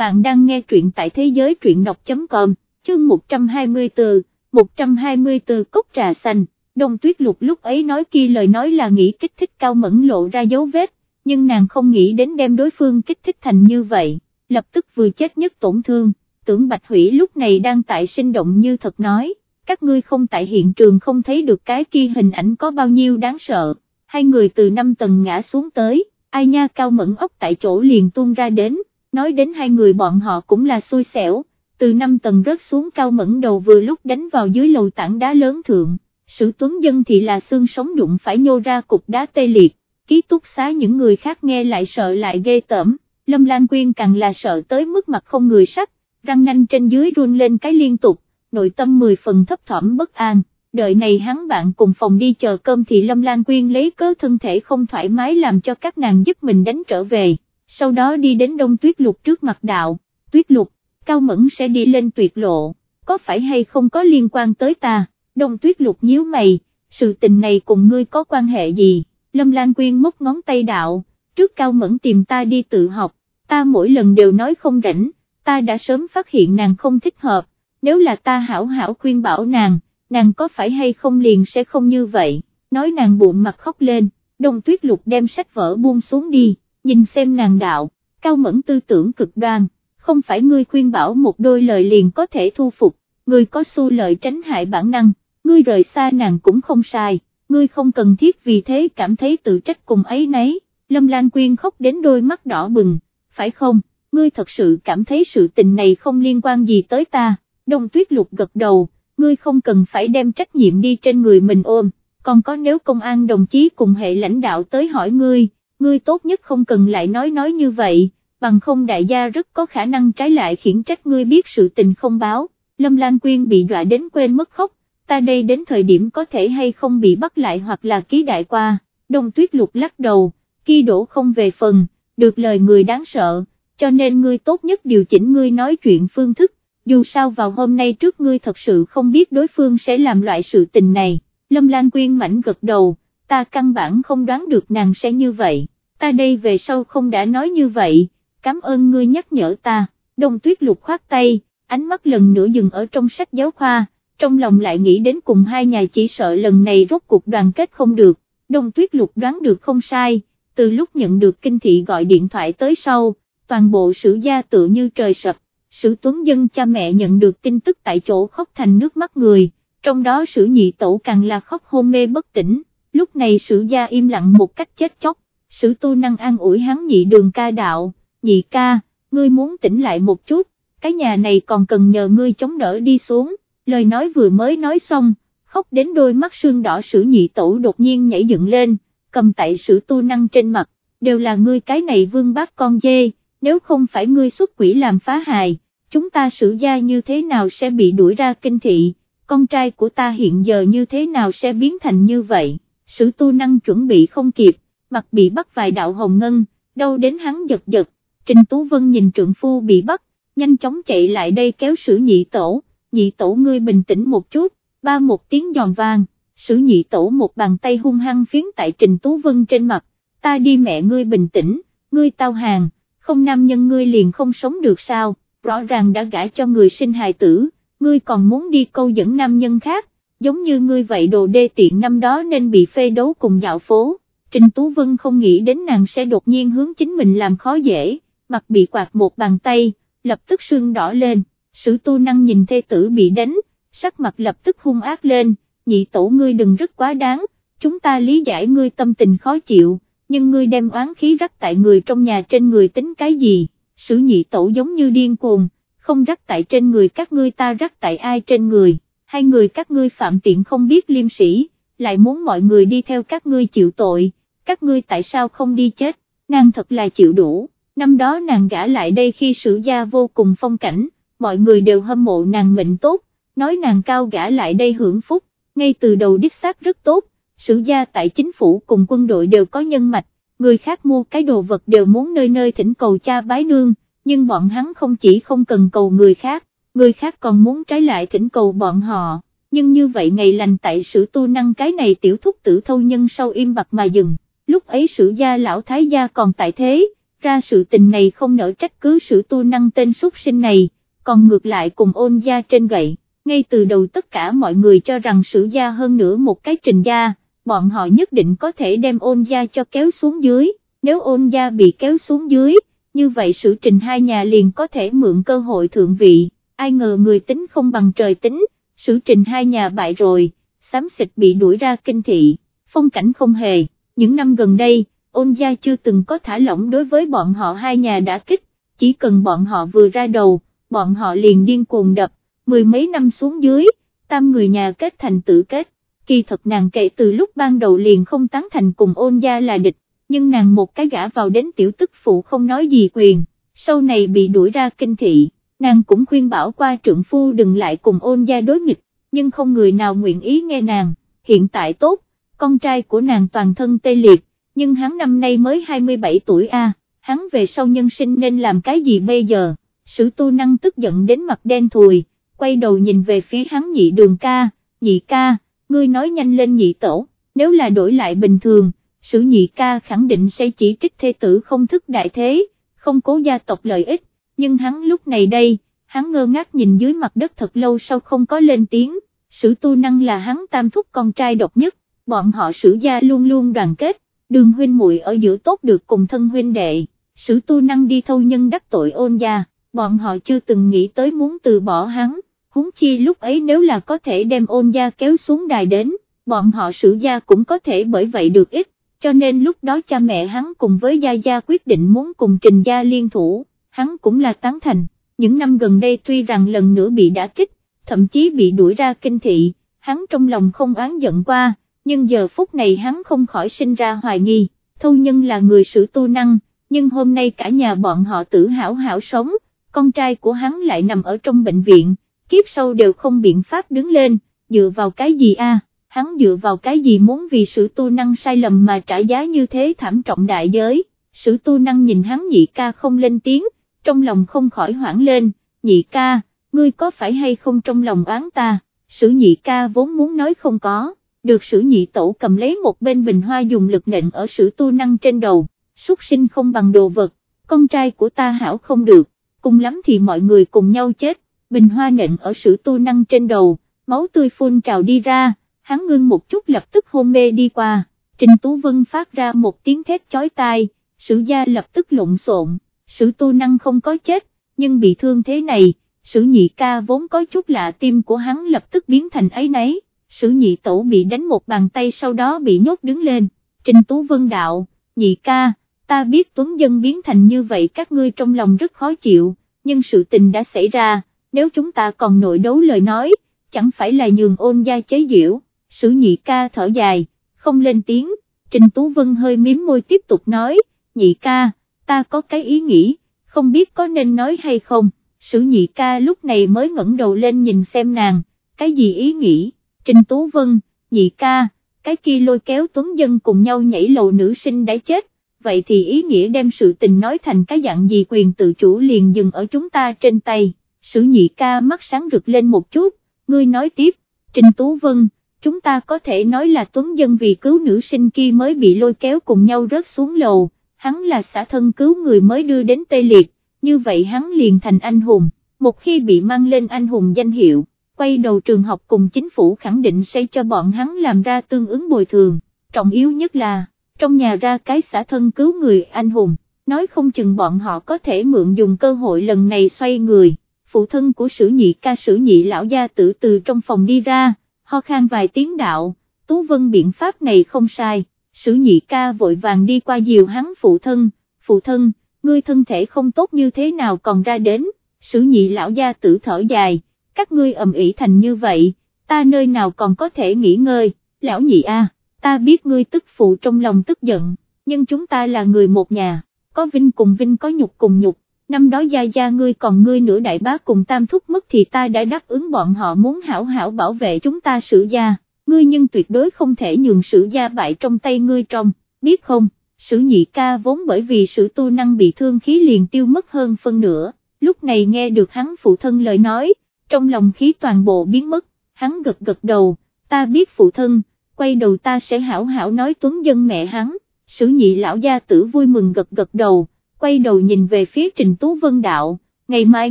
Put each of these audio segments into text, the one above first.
bạn đang nghe truyện tại thế giới truyện đọc.com, chương 124, 124 cốc trà xanh, đông tuyết lục lúc ấy nói kia lời nói là nghĩ kích thích cao mẫn lộ ra dấu vết, nhưng nàng không nghĩ đến đem đối phương kích thích thành như vậy, lập tức vừa chết nhất tổn thương, tưởng Bạch Hủy lúc này đang tại sinh động như thật nói, các ngươi không tại hiện trường không thấy được cái kia hình ảnh có bao nhiêu đáng sợ, hai người từ năm tầng ngã xuống tới, ai nha cao mẫn ốc tại chỗ liền tuôn ra đến, nói đến hai người bọn họ cũng là xui xẻo, từ năm tầng rớt xuống cao mẫn đầu vừa lúc đánh vào dưới lầu tảng đá lớn thượng, sử tuấn dân thì là xương sống đụng phải nhô ra cục đá tê liệt, ký túc xá những người khác nghe lại sợ lại ghê tởm, Lâm Lan Quyên càng là sợ tới mức mặt không người sắc, răng nanh trên dưới run lên cái liên tục, nội tâm mười phần thấp thỏm bất an, đợi này hắn bạn cùng phòng đi chờ cơm thì Lâm Lan Quyên lấy cớ thân thể không thoải mái làm cho các nàng giúp mình đánh trở về, sau đó đi đến đông tuyết lục trước mặt đạo, tuyết lục, cao mẫn sẽ đi lên tuyệt lộ, có phải hay không có liên quan tới ta, đông tuyết lục nhíu mày, sự tình này cùng ngươi có quan hệ gì, Lâm Lan Quyên móc ngón tay đạo, trước cao mẫn tìm ta đi tự học, ta mỗi lần đều nói không rảnh, ta đã sớm phát hiện nàng không thích hợp, nếu là ta hảo hảo khuyên bảo nàng, nàng có phải hay không liền sẽ không như vậy, nói nàng bụng mặt khóc lên, đông tuyết lục đem sách vở buông xuống đi, nhìn xem nàng đạo, cao mẫn tư tưởng cực đoan, không phải ngươi khuyên bảo một đôi lời liền có thể thu phục, ngươi có xu lợi tránh hại bản năng, ngươi rời xa nàng cũng không sai, ngươi không cần thiết vì thế cảm thấy tự trách cùng ấy nấy, Lâm Lan Quyên khóc đến đôi mắt đỏ bừng, phải không, ngươi thật sự cảm thấy sự tình này không liên quan gì tới ta, đông tuyết lục gật đầu, ngươi không cần phải đem trách nhiệm đi trên người mình ôm, còn có nếu công an đồng chí cùng hệ lãnh đạo tới hỏi ngươi, ngươi tốt nhất không cần lại nói nói như vậy, bằng không đại gia rất có khả năng trái lại khiển trách ngươi biết sự tình không báo, Lâm Lan Quyên bị dọa đến quên mất khóc, ta đây đến thời điểm có thể hay không bị bắt lại hoặc là ký đại qua, đông tuyết lục lắc đầu, khi đổ không về phần, được lời người đáng sợ, cho nên ngươi tốt nhất điều chỉnh ngươi nói chuyện phương thức, dù sao vào hôm nay trước ngươi thật sự không biết đối phương sẽ làm loại sự tình này, Lâm Lan Quyên mảnh gật đầu, ta căn bản không đoán được nàng sẽ như vậy, ta đây về sau không đã nói như vậy, cảm ơn ngươi nhắc nhở ta, Đồng tuyết lục khoát tay, ánh mắt lần nữa dừng ở trong sách giáo khoa, trong lòng lại nghĩ đến cùng hai nhà chỉ sợ lần này rốt cuộc đoàn kết không được, Đồng tuyết lục đoán được không sai, từ lúc nhận được kinh thị gọi điện thoại tới sau, toàn bộ sử gia tự như trời sập, sử tuấn dân cha mẹ nhận được tin tức tại chỗ khóc thành nước mắt người, trong đó sử nhị tổ càng là khóc hôn mê bất tỉnh, lúc này sử gia im lặng một cách chết chóc, sử tu năng an ủi hắn nhị đường ca đạo, nhị ca, ngươi muốn tỉnh lại một chút, cái nhà này còn cần nhờ ngươi chống đỡ đi xuống, lời nói vừa mới nói xong, khóc đến đôi mắt sương đỏ sử nhị tổ đột nhiên nhảy dựng lên, cầm tại sử tu năng trên mặt, đều là ngươi cái này vương bác con dê, nếu không phải ngươi xuất quỷ làm phá hài, chúng ta sử gia như thế nào sẽ bị đuổi ra kinh thị, con trai của ta hiện giờ như thế nào sẽ biến thành như vậy, sử tu năng chuẩn bị không kịp, mặt bị bắt vài đạo hồng ngân, đâu đến hắn giật giật, Trình Tú Vân nhìn trượng phu bị bắt, nhanh chóng chạy lại đây kéo sử nhị tổ, nhị tổ ngươi bình tĩnh một chút, ba một tiếng giòn vang, sử nhị tổ một bàn tay hung hăng phiến tại Trình Tú Vân trên mặt, ta đi mẹ ngươi bình tĩnh, ngươi tao hàng, không nam nhân ngươi liền không sống được sao, rõ ràng đã gả cho người sinh hài tử, ngươi còn muốn đi câu dẫn nam nhân khác, giống như ngươi vậy đồ đê tiện năm đó nên bị phê đấu cùng dạo phố. Trình Tú Vân không nghĩ đến nàng sẽ đột nhiên hướng chính mình làm khó dễ, mặt bị quạt một bàn tay, lập tức sưng đỏ lên, sử tu năng nhìn thê tử bị đánh, sắc mặt lập tức hung ác lên, nhị tổ ngươi đừng rất quá đáng, chúng ta lý giải ngươi tâm tình khó chịu, nhưng ngươi đem oán khí rắc tại người trong nhà trên người tính cái gì, sử nhị tổ giống như điên cuồng, không rắc tại trên người các ngươi ta rắc tại ai trên người, hai người các ngươi phạm tiện không biết liêm sĩ, lại muốn mọi người đi theo các ngươi chịu tội, các ngươi tại sao không đi chết, nàng thật là chịu đủ, năm đó nàng gã lại đây khi sử gia vô cùng phong cảnh, mọi người đều hâm mộ nàng mệnh tốt, nói nàng cao gã lại đây hưởng phúc, ngay từ đầu đích xác rất tốt, sử gia tại chính phủ cùng quân đội đều có nhân mạch, người khác mua cái đồ vật đều muốn nơi nơi thỉnh cầu cha bái nương, nhưng bọn hắn không chỉ không cần cầu người khác, người khác còn muốn trái lại thỉnh cầu bọn họ, nhưng như vậy ngày lành tại sử tu năng cái này tiểu thúc tử thâu nhân sau im bặt mà dừng, lúc ấy sử gia lão thái gia còn tại thế, ra sự tình này không nỡ trách cứ sự tu năng tên xuất sinh này, còn ngược lại cùng ôn gia trên gậy, ngay từ đầu tất cả mọi người cho rằng sử gia hơn nữa một cái trình gia, bọn họ nhất định có thể đem ôn gia cho kéo xuống dưới, nếu ôn gia bị kéo xuống dưới, như vậy sử trình hai nhà liền có thể mượn cơ hội thượng vị, ai ngờ người tính không bằng trời tính, sử trình hai nhà bại rồi, xám xịt bị đuổi ra kinh thị, phong cảnh không hề, những năm gần đây, ôn gia chưa từng có thả lỏng đối với bọn họ hai nhà đã kích, chỉ cần bọn họ vừa ra đầu, bọn họ liền điên cuồng đập, mười mấy năm xuống dưới, tam người nhà kết thành tử kết, kỳ thật nàng kể từ lúc ban đầu liền không tán thành cùng ôn gia là địch, nhưng nàng một cái gã vào đến tiểu tức phụ không nói gì quyền, sau này bị đuổi ra kinh thị, nàng cũng khuyên bảo qua trượng phu đừng lại cùng ôn gia đối nghịch, nhưng không người nào nguyện ý nghe nàng, hiện tại tốt, con trai của nàng toàn thân tê liệt, nhưng hắn năm nay mới 27 tuổi a, hắn về sau nhân sinh nên làm cái gì bây giờ, sử tu năng tức giận đến mặt đen thùi, quay đầu nhìn về phía hắn nhị đường ca, nhị ca, ngươi nói nhanh lên nhị tổ, nếu là đổi lại bình thường, sử nhị ca khẳng định sẽ chỉ trích thê tử không thức đại thế, không cố gia tộc lợi ích, nhưng hắn lúc này đây, hắn ngơ ngác nhìn dưới mặt đất thật lâu sau không có lên tiếng, sử tu năng là hắn tam thúc con trai độc nhất, bọn họ sử gia luôn luôn đoàn kết, đường huynh muội ở giữa tốt được cùng thân huynh đệ, sử tu năng đi thâu nhân đắc tội ôn gia, bọn họ chưa từng nghĩ tới muốn từ bỏ hắn, huống chi lúc ấy nếu là có thể đem ôn gia kéo xuống đài đến, bọn họ sử gia cũng có thể bởi vậy được ít, cho nên lúc đó cha mẹ hắn cùng với gia gia quyết định muốn cùng trình gia liên thủ, hắn cũng là tán thành, những năm gần đây tuy rằng lần nữa bị đả kích, thậm chí bị đuổi ra kinh thị, hắn trong lòng không oán giận qua, nhưng giờ phút này hắn không khỏi sinh ra hoài nghi, thâu nhân là người sử tu năng, nhưng hôm nay cả nhà bọn họ tử hảo hảo sống, con trai của hắn lại nằm ở trong bệnh viện, kiếp sau đều không biện pháp đứng lên, dựa vào cái gì a? hắn dựa vào cái gì muốn vì sự tu năng sai lầm mà trả giá như thế thảm trọng đại giới, sự tu năng nhìn hắn nhị ca không lên tiếng, trong lòng không khỏi hoảng lên, nhị ca, ngươi có phải hay không trong lòng oán ta, sự nhị ca vốn muốn nói không có, được sử nhị tổ cầm lấy một bên bình hoa dùng lực nện ở sử tu năng trên đầu, xuất sinh không bằng đồ vật, con trai của ta hảo không được, cùng lắm thì mọi người cùng nhau chết, bình hoa nện ở sử tu năng trên đầu, máu tươi phun trào đi ra, hắn ngưng một chút lập tức hôn mê đi qua, Trình Tú Vân phát ra một tiếng thét chói tai, sử gia lập tức lộn xộn, sử tu năng không có chết, nhưng bị thương thế này, sử nhị ca vốn có chút lạ tim của hắn lập tức biến thành ấy nấy, sử nhị tổ bị đánh một bàn tay sau đó bị nhốt đứng lên, Trình Tú Vân đạo, nhị ca, ta biết Tuấn Dân biến thành như vậy các ngươi trong lòng rất khó chịu, nhưng sự tình đã xảy ra, nếu chúng ta còn nội đấu lời nói, chẳng phải là nhường ôn gia chế diễu, sử nhị ca thở dài, không lên tiếng, Trình Tú Vân hơi miếm môi tiếp tục nói, nhị ca, ta có cái ý nghĩ, không biết có nên nói hay không, sử nhị ca lúc này mới ngẩng đầu lên nhìn xem nàng, cái gì ý nghĩ, Trình Tú Vân, nhị ca, cái kia lôi kéo Tuấn Dân cùng nhau nhảy lầu nữ sinh đã chết, vậy thì ý nghĩa đem sự tình nói thành cái dạng gì? Quyền tự chủ liền dừng ở chúng ta trên tay, sử nhị ca mắt sáng rực lên một chút, ngươi nói tiếp, Trình Tú Vân, chúng ta có thể nói là Tuấn Dân vì cứu nữ sinh kia mới bị lôi kéo cùng nhau rớt xuống lầu, hắn là xã thân cứu người mới đưa đến Tây Liệt, như vậy hắn liền thành anh hùng, một khi bị mang lên anh hùng danh hiệu, quay đầu trường học cùng chính phủ khẳng định sẽ cho bọn hắn làm ra tương ứng bồi thường, trọng yếu nhất là, trong nhà ra cái xã thân cứu người anh hùng, nói không chừng bọn họ có thể mượn dùng cơ hội lần này xoay người, phụ thân của sử nhị ca sử nhị lão gia tử từ trong phòng đi ra, ho khan vài tiếng đạo, Tú Vân biện pháp này không sai, sử nhị ca vội vàng đi qua diều hắn phụ thân, phụ thân, ngươi thân thể không tốt như thế nào còn ra đến, sử nhị lão gia tử thở dài, các ngươi ầm ĩ thành như vậy, ta nơi nào còn có thể nghỉ ngơi, lão nhị a, ta biết ngươi tức phụ trong lòng tức giận, nhưng chúng ta là người một nhà, có vinh cùng vinh có nhục cùng nhục, năm đó gia gia ngươi còn ngươi nửa đại bá cùng tam thúc mất thì ta đã đáp ứng bọn họ muốn hảo hảo bảo vệ chúng ta sử gia, ngươi nhưng tuyệt đối không thể nhường sử gia bại trong tay ngươi trong, biết không, sử nhị ca vốn bởi vì sử tu năng bị thương khí liền tiêu mất hơn phân nửa, lúc này nghe được hắn phụ thân lời nói, trong lòng khí toàn bộ biến mất, hắn gật gật đầu, ta biết phụ thân, quay đầu ta sẽ hảo hảo nói tuấn dân mẹ hắn, sử nhị lão gia tử vui mừng gật gật đầu, quay đầu nhìn về phía Trình Tú Vân đạo, ngày mai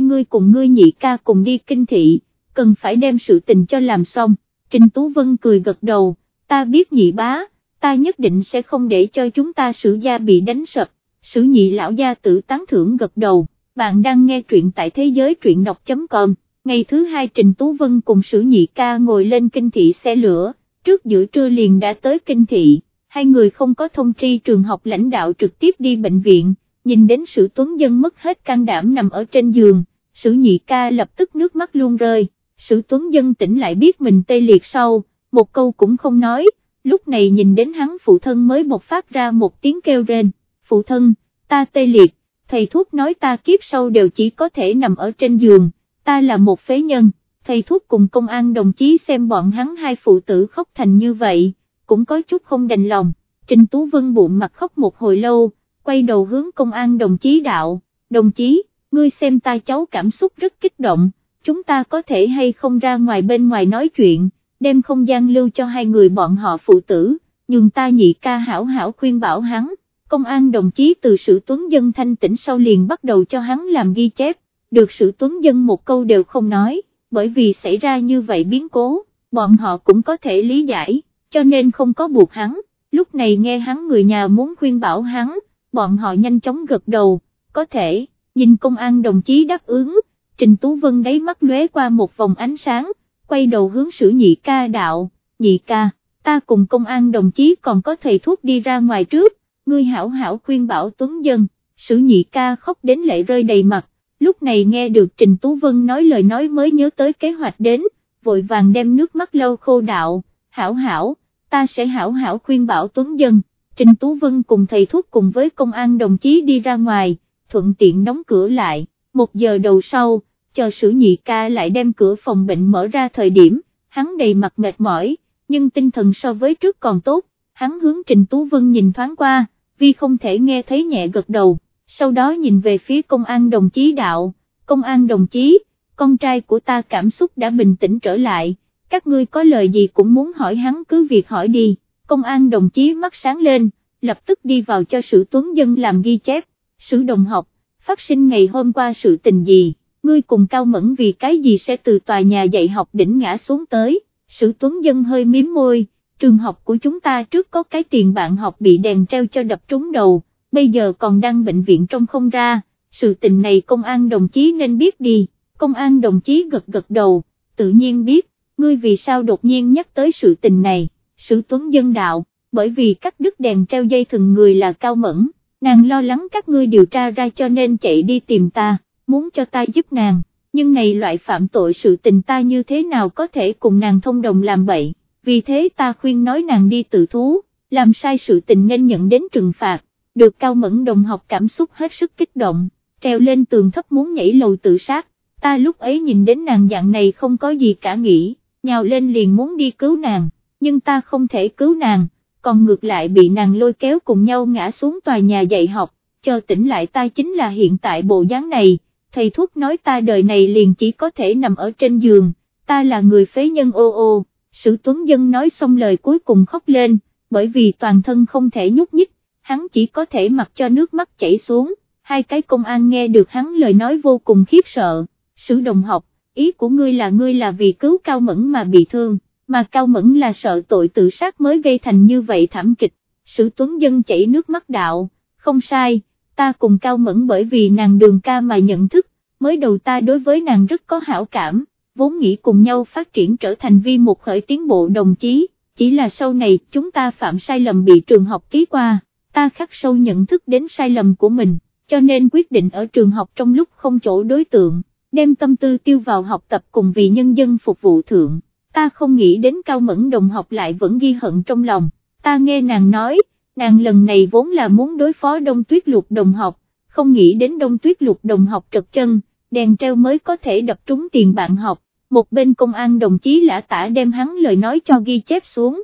ngươi cùng ngươi nhị ca cùng đi kinh thị, cần phải đem sự tình cho làm xong, Trình Tú Vân cười gật đầu, ta biết nhị bá, ta nhất định sẽ không để cho chúng ta sử gia bị đánh sập, sử nhị lão gia tử tán thưởng gật đầu, bạn đang nghe truyện tại thế giới truyện đọc.com, ngày thứ hai Trình Tú Vân cùng sử nhị ca ngồi lên kinh thị xe lửa, trước giữa trưa liền đã tới kinh thị, hai người không có thông tri trường học lãnh đạo trực tiếp đi bệnh viện, nhìn đến sử tuấn dân mất hết can đảm nằm ở trên giường, sử nhị ca lập tức nước mắt luôn rơi, sử tuấn dân tỉnh lại biết mình tê liệt sau, một câu cũng không nói, lúc này nhìn đến hắn phụ thân mới bộc phát ra một tiếng kêu rên, phụ thân, ta tê liệt, thầy thuốc nói ta kiếp sau đều chỉ có thể nằm ở trên giường, ta là một phế nhân, thầy thuốc cùng công an đồng chí xem bọn hắn hai phụ tử khóc thành như vậy, cũng có chút không đành lòng, Trình Tú Vân bụng mặt khóc một hồi lâu, quay đầu hướng công an đồng chí đạo, đồng chí, ngươi xem ta cháu cảm xúc rất kích động, chúng ta có thể hay không ra ngoài bên ngoài nói chuyện, đem không gian lưu cho hai người bọn họ phụ tử, nhưng ta nhị ca hảo hảo khuyên bảo hắn, công an đồng chí từ sự tuấn dân thanh tỉnh sau liền bắt đầu cho hắn làm ghi chép, được sự tuấn dân một câu đều không nói, bởi vì xảy ra như vậy biến cố, bọn họ cũng có thể lý giải, cho nên không có buộc hắn, lúc này nghe hắn người nhà muốn khuyên bảo hắn, bọn họ nhanh chóng gật đầu, có thể, nhìn công an đồng chí đáp ứng, Trình Tú Vân đáy mắt lóe qua một vòng ánh sáng, quay đầu hướng sử nhị ca đạo, nhị ca, ta cùng công an đồng chí còn có thầy thuốc đi ra ngoài trước, ngươi hảo hảo khuyên bảo Tuấn Dân, sử nhị ca khóc đến lệ rơi đầy mặt, lúc này nghe được Trình Tú Vân nói lời nói mới nhớ tới kế hoạch đến, vội vàng đem nước mắt lâu khô đạo, hảo hảo, ta sẽ hảo hảo khuyên bảo Tuấn Dân, Trình Tú Vân cùng thầy thuốc cùng với công an đồng chí đi ra ngoài, thuận tiện đóng cửa lại, một giờ đầu sau, chờ sử nhị ca lại đem cửa phòng bệnh mở ra thời điểm, hắn đầy mặt mệt mỏi, nhưng tinh thần so với trước còn tốt, hắn hướng Trình Tú Vân nhìn thoáng qua, vì không thể nghe thấy nhẹ gật đầu, sau đó nhìn về phía công an đồng chí đạo, công an đồng chí, con trai của ta cảm xúc đã bình tĩnh trở lại, các ngươi có lời gì cũng muốn hỏi hắn cứ việc hỏi đi, công an đồng chí mắt sáng lên, lập tức đi vào cho sử tuấn dân làm ghi chép, sử đồng học, phát sinh ngày hôm qua sự tình gì? Ngươi cùng cao mẫn vì cái gì sẽ từ tòa nhà dạy học đỉnh ngã xuống tới, sử tuấn dân hơi miếm môi, trường học của chúng ta trước có cái tiền bạn học bị đèn treo cho đập trúng đầu, bây giờ còn đang bệnh viện trong không ra, sự tình này công an đồng chí nên biết đi, công an đồng chí gật gật đầu, tự nhiên biết, ngươi vì sao đột nhiên nhắc tới sự tình này, sự tuấn dân đạo, bởi vì cắt đứt đèn treo dây thừng người là cao mẫn, nàng lo lắng các ngươi điều tra ra cho nên chạy đi tìm ta muốn cho ta giúp nàng, nhưng này loại phạm tội sự tình ta như thế nào có thể cùng nàng thông đồng làm bậy, vì thế ta khuyên nói nàng đi tự thú, làm sai sự tình nên nhận đến trừng phạt, được cao mẫn đồng học cảm xúc hết sức kích động, treo lên tường thấp muốn nhảy lầu tự sát, ta lúc ấy nhìn đến nàng dạng này không có gì cả nghĩ, nhào lên liền muốn đi cứu nàng, nhưng ta không thể cứu nàng, còn ngược lại bị nàng lôi kéo cùng nhau ngã xuống tòa nhà dạy học, chờ tỉnh lại ta chính là hiện tại bộ dáng này thầy thuốc nói ta đời này liền chỉ có thể nằm ở trên giường, ta là người phế nhân ô ô, sử tuấn dân nói xong lời cuối cùng khóc lên, bởi vì toàn thân không thể nhúc nhích, hắn chỉ có thể mặc cho nước mắt chảy xuống, hai cái công an nghe được hắn lời nói vô cùng khiếp sợ, sử đồng học, ý của ngươi là ngươi là vì cứu Cao Mẫn mà bị thương, mà Cao Mẫn là sợ tội tự sát mới gây thành như vậy thảm kịch, sử tuấn dân chảy nước mắt đạo, không sai ta cùng Cao Mẫn bởi vì nàng đường ca mà nhận thức, mới đầu ta đối với nàng rất có hảo cảm, vốn nghĩ cùng nhau phát triển trở thành vi một khởi tiến bộ đồng chí, chỉ là sau này chúng ta phạm sai lầm bị trường học ký qua, ta khắc sâu nhận thức đến sai lầm của mình, cho nên quyết định ở trường học trong lúc không chỗ đối tượng, đem tâm tư tiêu vào học tập cùng vì nhân dân phục vụ thượng, ta không nghĩ đến Cao Mẫn đồng học lại vẫn ghi hận trong lòng, ta nghe nàng nói, nàng lần này vốn là muốn đối phó đông tuyết lục đồng học, không nghĩ đến đông tuyết lục đồng học trật chân, đèn treo mới có thể đập trúng tiền bạn học, một bên công an đồng chí lã tả đem hắn lời nói cho ghi chép xuống,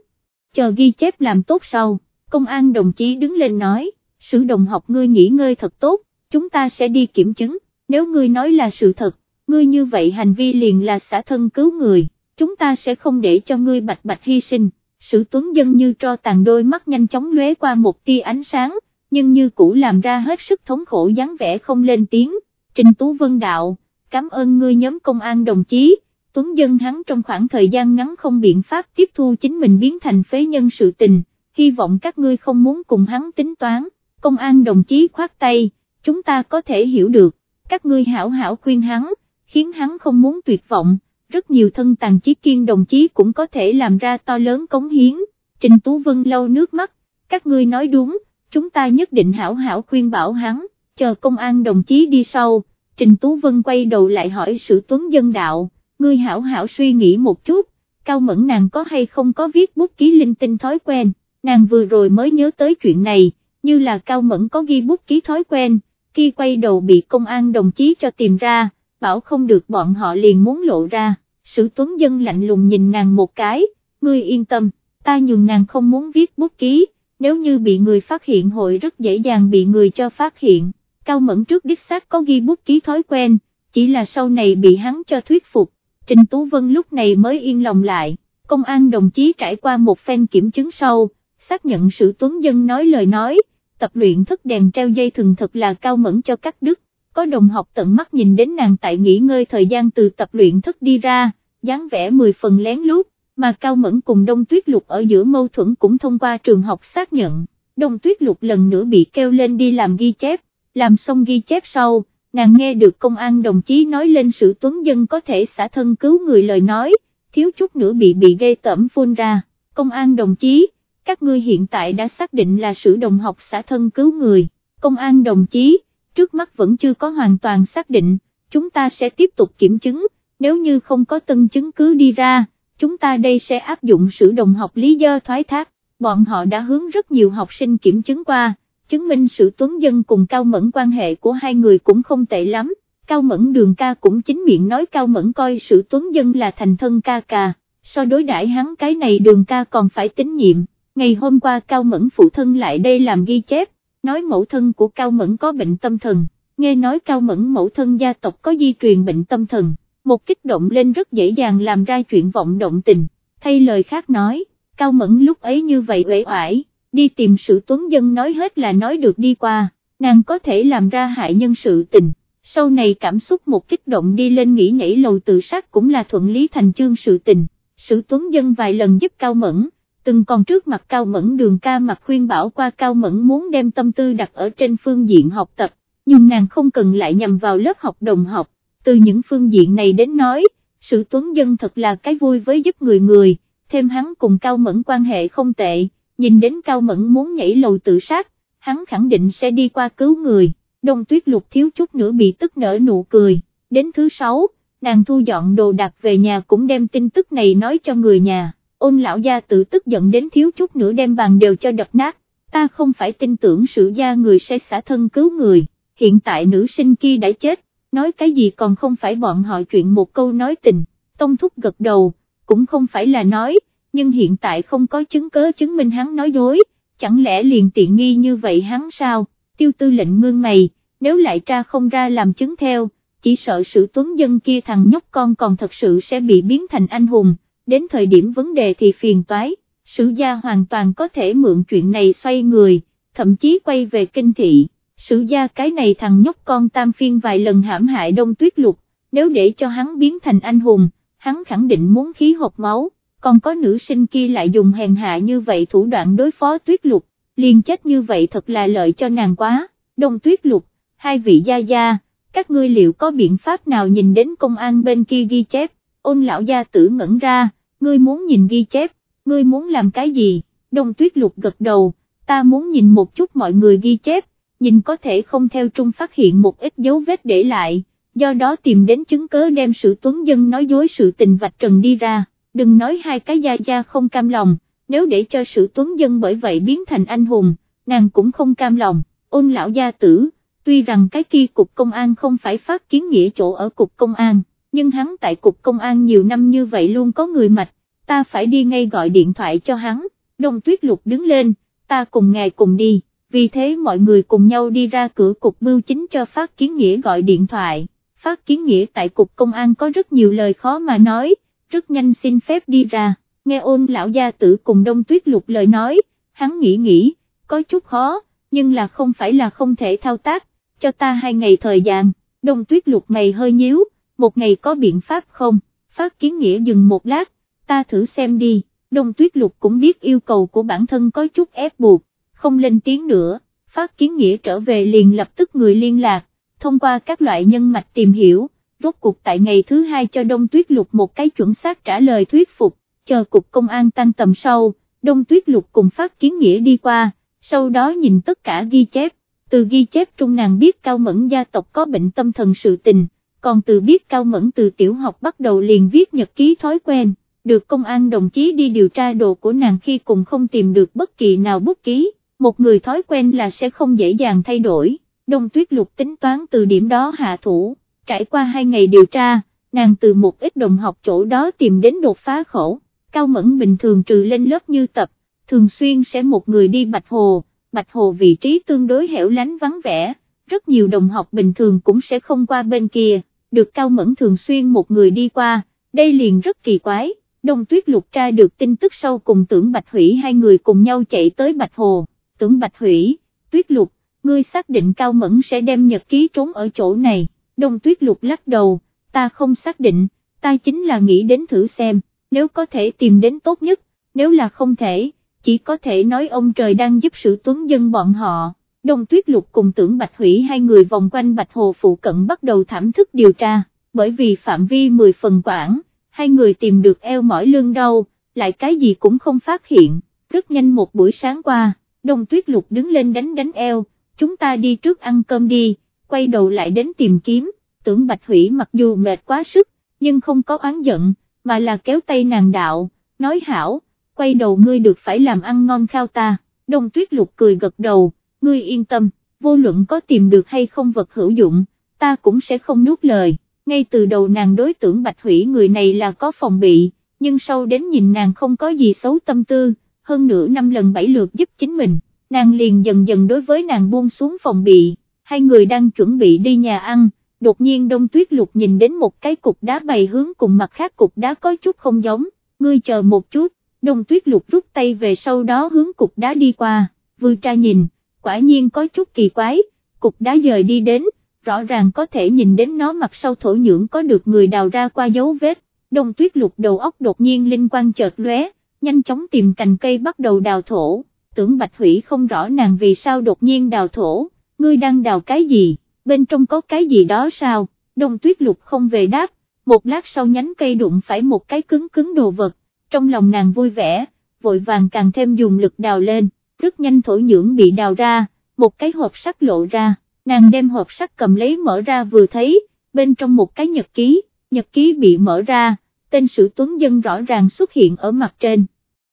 chờ ghi chép làm tốt sau, công an đồng chí đứng lên nói, sử đồng học ngươi nghỉ ngơi thật tốt, chúng ta sẽ đi kiểm chứng, nếu ngươi nói là sự thật, ngươi như vậy hành vi liền là xả thân cứu người, chúng ta sẽ không để cho ngươi bạch bạch hy sinh. Sử tuấn dân như tro tàn đôi mắt nhanh chóng lóe qua một tia ánh sáng, nhưng như cũ làm ra hết sức thống khổ dáng vẻ không lên tiếng, Trình Tú Vân đạo, cảm ơn ngươi nhóm công an đồng chí, Tuấn Dân hắn trong khoảng thời gian ngắn không biện pháp tiếp thu chính mình biến thành phế nhân sự tình, hy vọng các ngươi không muốn cùng hắn tính toán, công an đồng chí khoát tay, chúng ta có thể hiểu được, các ngươi hảo hảo khuyên hắn, khiến hắn không muốn tuyệt vọng, rất nhiều thân tàn chí kiên đồng chí cũng có thể làm ra to lớn cống hiến, Trình Tú Vân lâu nước mắt, các ngươi nói đúng, chúng ta nhất định hảo hảo khuyên bảo hắn, chờ công an đồng chí đi sau, Trình Tú Vân quay đầu lại hỏi sự tuấn dân đạo, ngươi hảo hảo suy nghĩ một chút, cao mẫn nàng có hay không có viết bút ký linh tinh thói quen, nàng vừa rồi mới nhớ tới chuyện này, như là cao mẫn có ghi bút ký thói quen, khi quay đầu bị công an đồng chí cho tìm ra, bảo không được bọn họ liền muốn lộ ra, sử tuấn dân lạnh lùng nhìn nàng một cái, ngươi yên tâm, ta nhường nàng không muốn viết bút ký, nếu như bị người phát hiện hội rất dễ dàng bị người cho phát hiện, cao mẫn trước đích xác có ghi bút ký thói quen, chỉ là sau này bị hắn cho thuyết phục, Trình Tú Vân lúc này mới yên lòng lại, công an đồng chí trải qua một phen kiểm chứng sau, xác nhận sự tuấn dân nói lời nói, tập luyện thức đèn treo dây thường thật là cao mẫn cho các đức, có đồng học tận mắt nhìn đến nàng tại nghỉ ngơi thời gian từ tập luyện thức đi ra, dáng vẻ 10 phần lén lút, mà cao mẫn cùng đông tuyết lục ở giữa mâu thuẫn cũng thông qua trường học xác nhận, đông tuyết lục lần nữa bị kêu lên đi làm ghi chép, làm xong ghi chép sau, nàng nghe được công an đồng chí nói lên sự tuấn dân có thể xả thân cứu người lời nói, thiếu chút nữa bị bị gây tẩm phun ra, công an đồng chí, các ngươi hiện tại đã xác định là sử đồng học xã thân cứu người, công an đồng chí, trước mắt vẫn chưa có hoàn toàn xác định, chúng ta sẽ tiếp tục kiểm chứng, nếu như không có tân chứng cứ đi ra, chúng ta đây sẽ áp dụng sử đồng học lý do thoái thác, bọn họ đã hướng rất nhiều học sinh kiểm chứng qua, chứng minh sự tuấn dân cùng Cao Mẫn quan hệ của hai người cũng không tệ lắm, Cao Mẫn đường ca cũng chính miệng nói Cao Mẫn coi sự tuấn dân là thành thân ca ca, so đối đãi hắn cái này đường ca còn phải tín nhiệm, ngày hôm qua Cao Mẫn phụ thân lại đây làm ghi chép, nói mẫu thân của Cao Mẫn có bệnh tâm thần, nghe nói Cao Mẫn mẫu thân gia tộc có di truyền bệnh tâm thần, một kích động lên rất dễ dàng làm ra chuyện vọng động tình, thay lời khác nói, Cao Mẫn lúc ấy như vậy uể oải đi tìm sự tuấn dân nói hết là nói được đi qua, nàng có thể làm ra hại nhân sự tình, sau này cảm xúc một kích động đi lên nghĩ nhảy lầu tự sát cũng là thuận lý thành chương sự tình, sự tuấn dân vài lần giúp Cao Mẫn, từng còn trước mặt Cao Mẫn đường ca mặt khuyên bảo qua Cao Mẫn muốn đem tâm tư đặt ở trên phương diện học tập, nhưng nàng không cần lại nhằm vào lớp học đồng học, từ những phương diện này đến nói, sự tuấn dân thật là cái vui với giúp người người, thêm hắn cùng Cao Mẫn quan hệ không tệ. Nhìn đến Cao Mẫn muốn nhảy lầu tự sát, hắn khẳng định sẽ đi qua cứu người, đông tuyết lục thiếu chút nữa bị tức nở nụ cười, đến thứ sáu, nàng thu dọn đồ đạc về nhà cũng đem tin tức này nói cho người nhà, ôn lão gia tự tức giận đến thiếu chút nữa đem bàn đều cho đập nát, ta không phải tin tưởng sự gia người sẽ xả thân cứu người, hiện tại nữ sinh kia đã chết, nói cái gì còn không phải bọn họ chuyện một câu nói tình, tông thúc gật đầu, cũng không phải là nói, nhưng hiện tại không có chứng cớ chứng minh hắn nói dối, chẳng lẽ liền tiện nghi như vậy hắn sao, tiêu tư lệnh ngưng mày, nếu lại tra không ra làm chứng theo, chỉ sợ sự tuấn dân kia thằng nhóc con còn thật sự sẽ bị biến thành anh hùng, đến thời điểm vấn đề thì phiền toái, sử gia hoàn toàn có thể mượn chuyện này xoay người, thậm chí quay về kinh thị, sử gia cái này thằng nhóc con tam phiên vài lần hãm hại đông tuyết lục, nếu để cho hắn biến thành anh hùng, hắn khẳng định muốn khí hộp máu. Còn có nữ sinh kia lại dùng hèn hạ như vậy thủ đoạn đối phó tuyết lục, liền chết như vậy thật là lợi cho nàng quá, đông tuyết lục, hai vị gia gia, các ngươi liệu có biện pháp nào nhìn đến công an bên kia ghi chép, ôn lão gia tử ngẩn ra, ngươi muốn nhìn ghi chép, ngươi muốn làm cái gì, đông tuyết lục gật đầu, ta muốn nhìn một chút mọi người ghi chép, nhìn có thể không theo trung phát hiện một ít dấu vết để lại, do đó tìm đến chứng cớ đem sự tuấn dân nói dối sự tình vạch trần đi ra. Đừng nói hai cái gia gia không cam lòng, nếu để cho sự tuấn dân bởi vậy biến thành anh hùng, nàng cũng không cam lòng, ôn lão gia tử, tuy rằng cái kia cục công an không phải phát kiến nghĩa chỗ ở cục công an, nhưng hắn tại cục công an nhiều năm như vậy luôn có người mạch, ta phải đi ngay gọi điện thoại cho hắn, đông tuyết lục đứng lên, ta cùng ngài cùng đi, vì thế mọi người cùng nhau đi ra cửa cục bưu chính cho phát kiến nghĩa gọi điện thoại, phát kiến nghĩa tại cục công an có rất nhiều lời khó mà nói, rất nhanh xin phép đi ra, nghe ôn lão gia tử cùng đông tuyết lục lời nói, hắn nghĩ nghĩ, có chút khó, nhưng là không phải là không thể thao tác, cho ta hai ngày thời gian, đông tuyết lục mày hơi nhíu, một ngày có biện pháp không, phát kiến nghĩa dừng một lát, ta thử xem đi, đông tuyết lục cũng biết yêu cầu của bản thân có chút ép buộc, không lên tiếng nữa, phát kiến nghĩa trở về liền lập tức người liên lạc, thông qua các loại nhân mạch tìm hiểu, rốt cuộc tại ngày thứ hai cho đông tuyết lục một cái chuẩn xác trả lời thuyết phục, chờ cục công an tăng tầm sau, đông tuyết lục cùng phát kiến nghĩa đi qua, sau đó nhìn tất cả ghi chép, từ ghi chép trung nàng biết cao mẫn gia tộc có bệnh tâm thần sự tình, còn từ biết cao mẫn từ tiểu học bắt đầu liền viết nhật ký thói quen, được công an đồng chí đi điều tra đồ của nàng khi cùng không tìm được bất kỳ nào bút ký, một người thói quen là sẽ không dễ dàng thay đổi, đông tuyết lục tính toán từ điểm đó hạ thủ, trải qua hai ngày điều tra, nàng từ một ít đồng học chỗ đó tìm đến đột phá khổ, cao mẫn bình thường trừ lên lớp như tập, thường xuyên sẽ một người đi Bạch Hồ, Bạch Hồ vị trí tương đối hẻo lánh vắng vẻ, rất nhiều đồng học bình thường cũng sẽ không qua bên kia, được Cao Mẫn thường xuyên một người đi qua, đây liền rất kỳ quái, Đông Tuyết lục tra được tin tức sau cùng tưởng Bạch Hủy hai người cùng nhau chạy tới Bạch Hồ, tưởng Bạch Hủy, Tuyết lục, ngươi xác định Cao Mẫn sẽ đem nhật ký trốn ở chỗ này, Đông Tuyết lục lắc đầu, ta không xác định, ta chính là nghĩ đến thử xem, nếu có thể tìm đến tốt nhất, nếu là không thể chỉ có thể nói ông trời đang giúp sự tuấn dân bọn họ. Đông Tuyết Lục cùng tưởng Bạch Hủy hai người vòng quanh Bạch Hồ phụ cận bắt đầu thảm thức điều tra, bởi vì phạm vi 10 phần quảng, hai người tìm được eo mỏi lưng đau, lại cái gì cũng không phát hiện, rất nhanh một buổi sáng qua, Đông Tuyết Lục đứng lên đánh đánh eo, chúng ta đi trước ăn cơm đi, quay đầu lại đến tìm kiếm, tưởng Bạch Hủy mặc dù mệt quá sức, nhưng không có oán giận, mà là kéo tay nàng đạo, nói hảo quay đầu ngươi được phải làm ăn ngon khao ta, đông tuyết lục cười gật đầu, ngươi yên tâm, vô luận có tìm được hay không vật hữu dụng, ta cũng sẽ không nuốt lời, ngay từ đầu nàng đối tưởng bạch hủy người này là có phòng bị, nhưng sau đến nhìn nàng không có gì xấu tâm tư, hơn nửa năm lần bảy lượt giúp chính mình, nàng liền dần dần đối với nàng buông xuống phòng bị, hai người đang chuẩn bị đi nhà ăn, đột nhiên đông tuyết lục nhìn đến một cái cục đá bày hướng cùng mặt khác cục đá có chút không giống, ngươi chờ một chút, đông tuyết lục rút tay về sau đó hướng cục đá đi qua, vừa tra nhìn, quả nhiên có chút kỳ quái, cục đá dời đi đến, rõ ràng có thể nhìn đến nó mặt sau thổ nhưỡng có được người đào ra qua dấu vết, đông tuyết lục đầu óc đột nhiên linh quang chợt lóe, nhanh chóng tìm cành cây bắt đầu đào thổ, tưởng bạch hủy không rõ nàng vì sao đột nhiên đào thổ, ngươi đang đào cái gì, bên trong có cái gì đó sao, đông tuyết lục không về đáp, một lát sau nhánh cây đụng phải một cái cứng cứng đồ vật, trong lòng nàng vui vẻ, vội vàng càng thêm dùng lực đào lên, rất nhanh thổ nhưỡng bị đào ra, một cái hộp sắt lộ ra, nàng đem hộp sắt cầm lấy mở ra vừa thấy, bên trong một cái nhật ký, nhật ký bị mở ra, tên sử tuấn dân rõ ràng xuất hiện ở mặt trên,